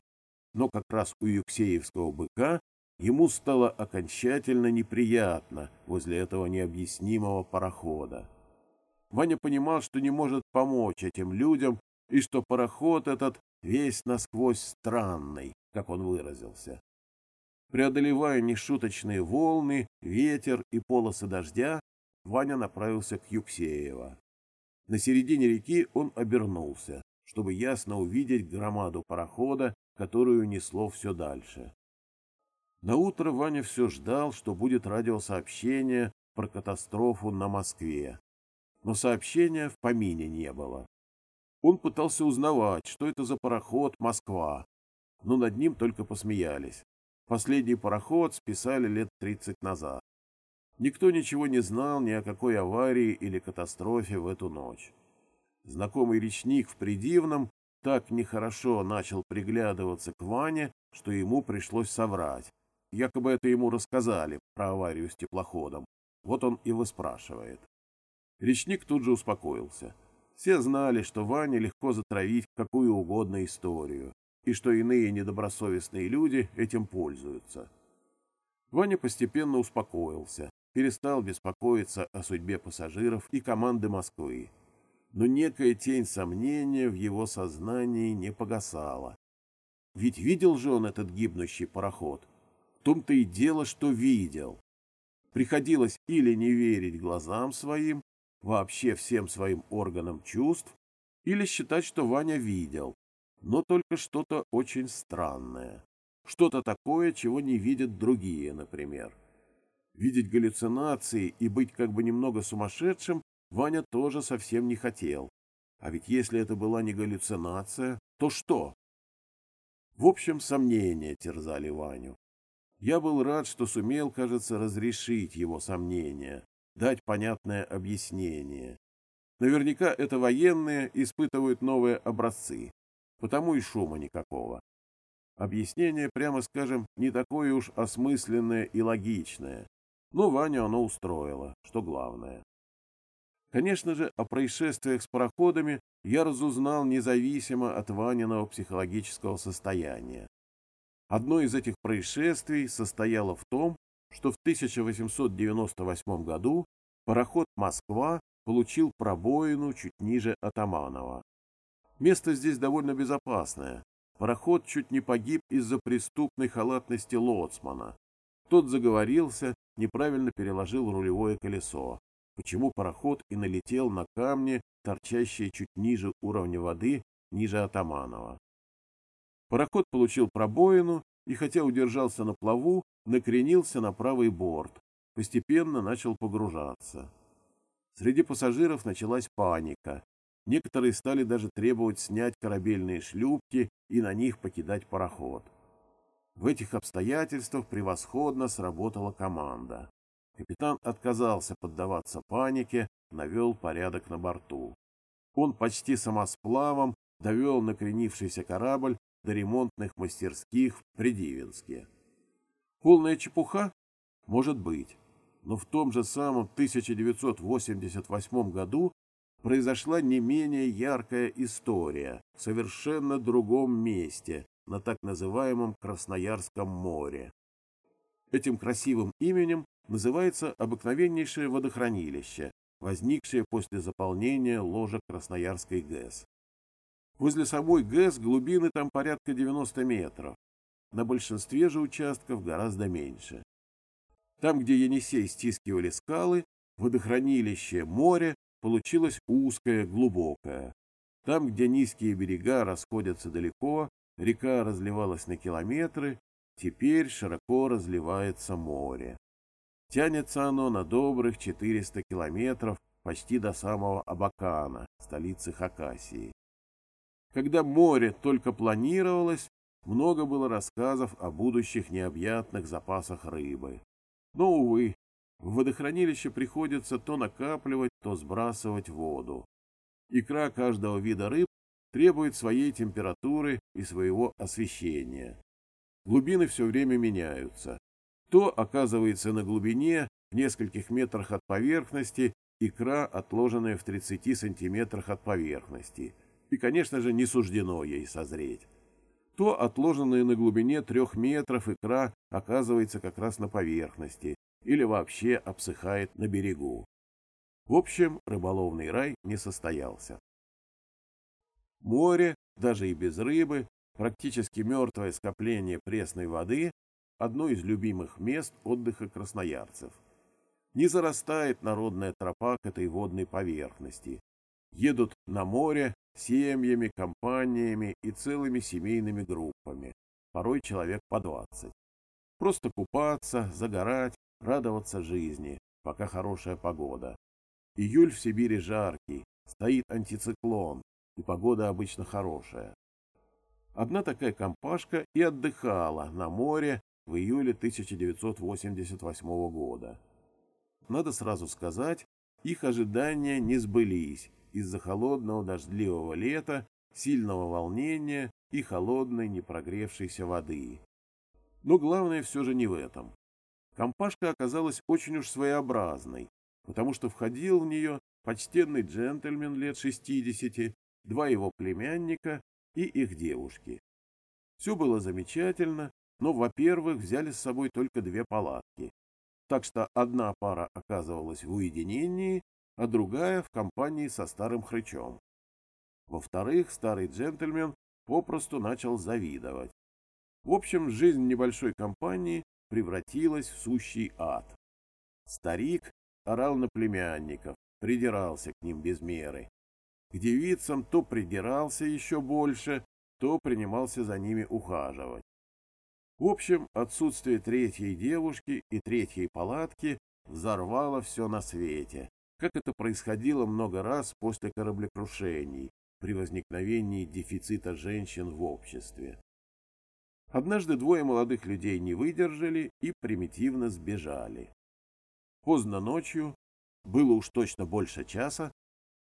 Но как раз у Юксеевского быка ему стало окончательно неприятно возле этого необъяснимого парохода. Ваня понимал, что не может помочь этим людям, и что пароход этот весь насквозь странный, как он выразился. Преодолевая нешуточные волны, ветер и полосы дождя, Ваня направился к Юксеева. На середине реки он обернулся, чтобы ясно увидеть громаду парохода, которую несло все дальше. На утро Ваня все ждал, что будет радиосообщение про катастрофу на Москве. Но сообщения в помине не было. Он пытался узнавать, что это за пароход «Москва», но над ним только посмеялись. Последний пароход списали лет 30 назад. Никто ничего не знал ни о какой аварии или катастрофе в эту ночь. Знакомый речник в Придивном так нехорошо начал приглядываться к Ване, что ему пришлось соврать. Якобы это ему рассказали про аварию с теплоходом. Вот он и выспрашивает. Речник тут же успокоился. Все знали, что Ване легко затравить какую угодно историю и что иные недобросовестные люди этим пользуются. Ваня постепенно успокоился, перестал беспокоиться о судьбе пассажиров и команды Москвы. Но некая тень сомнения в его сознании не погасала. Ведь видел же он этот гибнущий пароход. В том-то и дело, что видел. Приходилось или не верить глазам своим, вообще всем своим органам чувств, или считать, что Ваня видел, но только что-то очень странное. Что-то такое, чего не видят другие, например. Видеть галлюцинации и быть как бы немного сумасшедшим Ваня тоже совсем не хотел. А ведь если это была не галлюцинация, то что? В общем, сомнения терзали Ваню. Я был рад, что сумел, кажется, разрешить его сомнения, дать понятное объяснение. Наверняка это военные испытывают новые образцы, потому и шума никакого. Объяснение, прямо скажем, не такое уж осмысленное и логичное, но Ваню оно устроило, что главное. Конечно же, о происшествиях с пароходами я разузнал независимо от Ваниного психологического состояния. Одно из этих происшествий состояло в том, что в 1898 году пароход «Москва» получил пробоину чуть ниже Атаманова. Место здесь довольно безопасное. Пароход чуть не погиб из-за преступной халатности лоцмана. Тот заговорился, неправильно переложил рулевое колесо, почему пароход и налетел на камни, торчащие чуть ниже уровня воды, ниже Атаманова. Пароход получил пробоину и, хотя удержался на плаву, накренился на правый борт, постепенно начал погружаться. Среди пассажиров началась паника. Некоторые стали даже требовать снять корабельные шлюпки и на них покидать пароход. В этих обстоятельствах превосходно сработала команда. Капитан отказался поддаваться панике, навел порядок на борту. Он почти самосплавом довел накренившийся корабль до ремонтных мастерских в Придивинске. Полная чепуха? Может быть. Но в том же самом 1988 году произошла не менее яркая история в совершенно другом месте, на так называемом Красноярском море. Этим красивым именем называется обыкновеннейшее водохранилище, возникшее после заполнения ложа Красноярской ГЭС. Возле самой ГЭС глубины там порядка 90 метров, на большинстве же участков гораздо меньше. Там, где Енисей стискивали скалы, водохранилище море получилось узкое, глубокое. Там, где низкие берега расходятся далеко, река разливалась на километры, теперь широко разливается море. Тянется оно на добрых 400 километров почти до самого Абакана, столицы Хакасии. Когда море только планировалось, много было рассказов о будущих необъятных запасах рыбы. Но, увы, в водохранилище приходится то накапливать, то сбрасывать воду. Икра каждого вида рыб требует своей температуры и своего освещения. Глубины все время меняются. То оказывается на глубине в нескольких метрах от поверхности икра, отложенная в 30 сантиметрах от поверхности, и, конечно же, не суждено ей созреть. То отложенная на глубине трех метров икра оказывается как раз на поверхности или вообще обсыхает на берегу. В общем, рыболовный рай не состоялся. Море, даже и без рыбы, практически мертвое скопление пресной воды – одно из любимых мест отдыха красноярцев. Не зарастает народная тропа к этой водной поверхности. Едут на море семьями, компаниями и целыми семейными группами, порой человек по двадцать. Просто купаться, загорать, радоваться жизни, пока хорошая погода. Июль в Сибири жаркий, стоит антициклон, и погода обычно хорошая. Одна такая компашка и отдыхала на море в июле 1988 года. Надо сразу сказать, их ожидания не сбылись из-за холодного дождливого лета, сильного волнения и холодной непрогревшейся воды. Но главное все же не в этом. Компашка оказалась очень уж своеобразной, потому что входил в нее почтенный джентльмен лет 60, два его племянника и их девушки. Все было замечательно, но, во-первых, взяли с собой только две палатки, так что одна пара оказывалась в уединении, а другая в компании со старым хрычом. Во-вторых, старый джентльмен попросту начал завидовать. В общем, жизнь небольшой компании превратилась в сущий ад. Старик орал на племянников, придирался к ним без меры. К девицам то придирался еще больше, то принимался за ними ухаживать. В общем, отсутствие третьей девушки и третьей палатки взорвало все на свете, как это происходило много раз после кораблекрушений при возникновении дефицита женщин в обществе. Однажды двое молодых людей не выдержали и примитивно сбежали. Поздно ночью, было уж точно больше часа,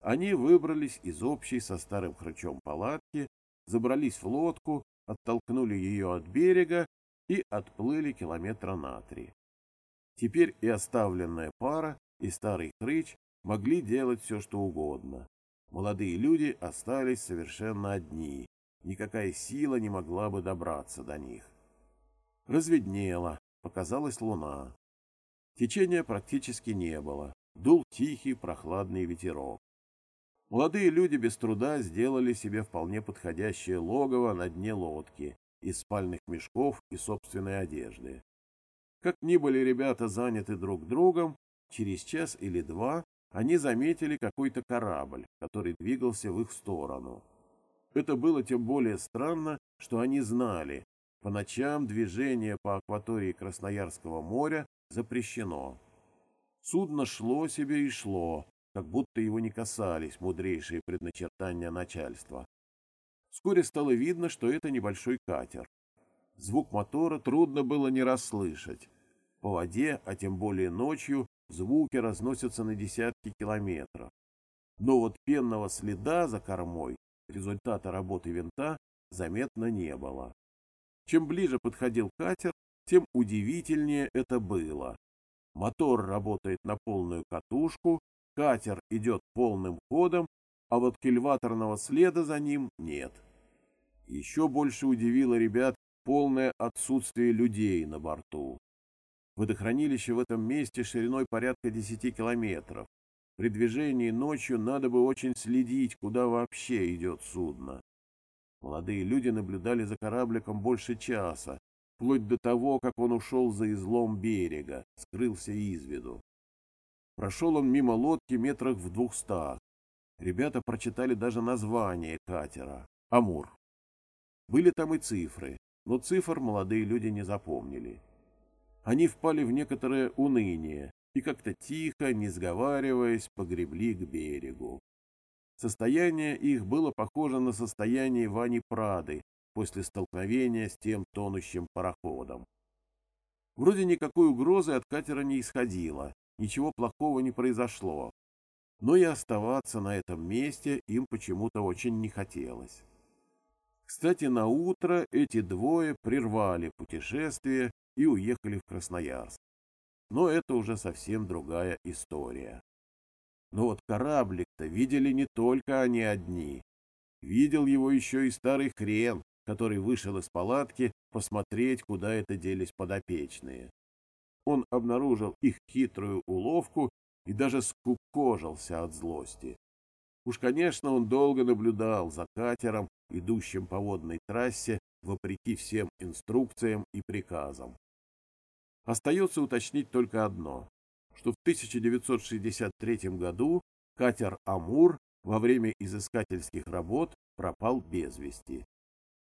они выбрались из общей со старым хрычом палатки, забрались в лодку, оттолкнули ее от берега и отплыли километра на три. Теперь и оставленная пара, и старый хрыч могли делать все, что угодно. Молодые люди остались совершенно одни, никакая сила не могла бы добраться до них. Разведнело, показалась луна. Течения практически не было, дул тихий прохладный ветерок. Молодые люди без труда сделали себе вполне подходящее логово на дне лодки из спальных мешков и собственной одежды. Как ни были ребята заняты друг другом, через час или два они заметили какой-то корабль, который двигался в их сторону. Это было тем более странно, что они знали, по ночам движение по акватории Красноярского моря запрещено. Судно шло себе и шло, как будто его не касались мудрейшие предначертания начальства. Вскоре стало видно, что это небольшой катер. Звук мотора трудно было не расслышать. По воде, а тем более ночью, звуки разносятся на десятки километров. Но вот пенного следа за кормой, результата работы винта, заметно не было. Чем ближе подходил катер, тем удивительнее это было. Мотор работает на полную катушку, Катер идет полным ходом, а вот кильваторного следа за ним нет. Еще больше удивило ребят полное отсутствие людей на борту. Водохранилище в этом месте шириной порядка 10 километров. При движении ночью надо бы очень следить, куда вообще идет судно. Молодые люди наблюдали за корабликом больше часа, вплоть до того, как он ушел за излом берега, скрылся из виду. Прошел он мимо лодки метрах в двухстах. Ребята прочитали даже название катера — «Амур». Были там и цифры, но цифр молодые люди не запомнили. Они впали в некоторое уныние и как-то тихо, не сговариваясь, погребли к берегу. Состояние их было похоже на состояние Вани Прады после столкновения с тем тонущим пароходом. Вроде никакой угрозы от катера не исходило, ничего плохого не произошло. но и оставаться на этом месте им почему-то очень не хотелось. Кстати, на утро эти двое прервали путешествие и уехали в Красноярск. Но это уже совсем другая история. Но вот кораблик-то видели не только они одни. Видел его еще и старый хрен, который вышел из палатки посмотреть, куда это делись подопечные. Он обнаружил их хитрую уловку и даже скукожился от злости. Уж, конечно, он долго наблюдал за катером, идущим по водной трассе, вопреки всем инструкциям и приказам. Остается уточнить только одно, что в 1963 году катер «Амур» во время изыскательских работ пропал без вести.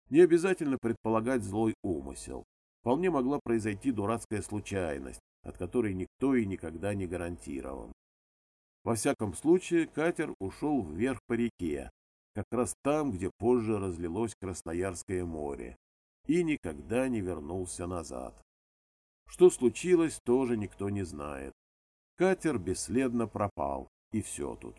Не обязательно предполагать злой умысел. Вполне могла произойти дурацкая случайность, от которой никто и никогда не гарантирован. Во всяком случае, катер ушел вверх по реке, как раз там, где позже разлилось Красноярское море, и никогда не вернулся назад. Что случилось, тоже никто не знает. Катер бесследно пропал, и все тут.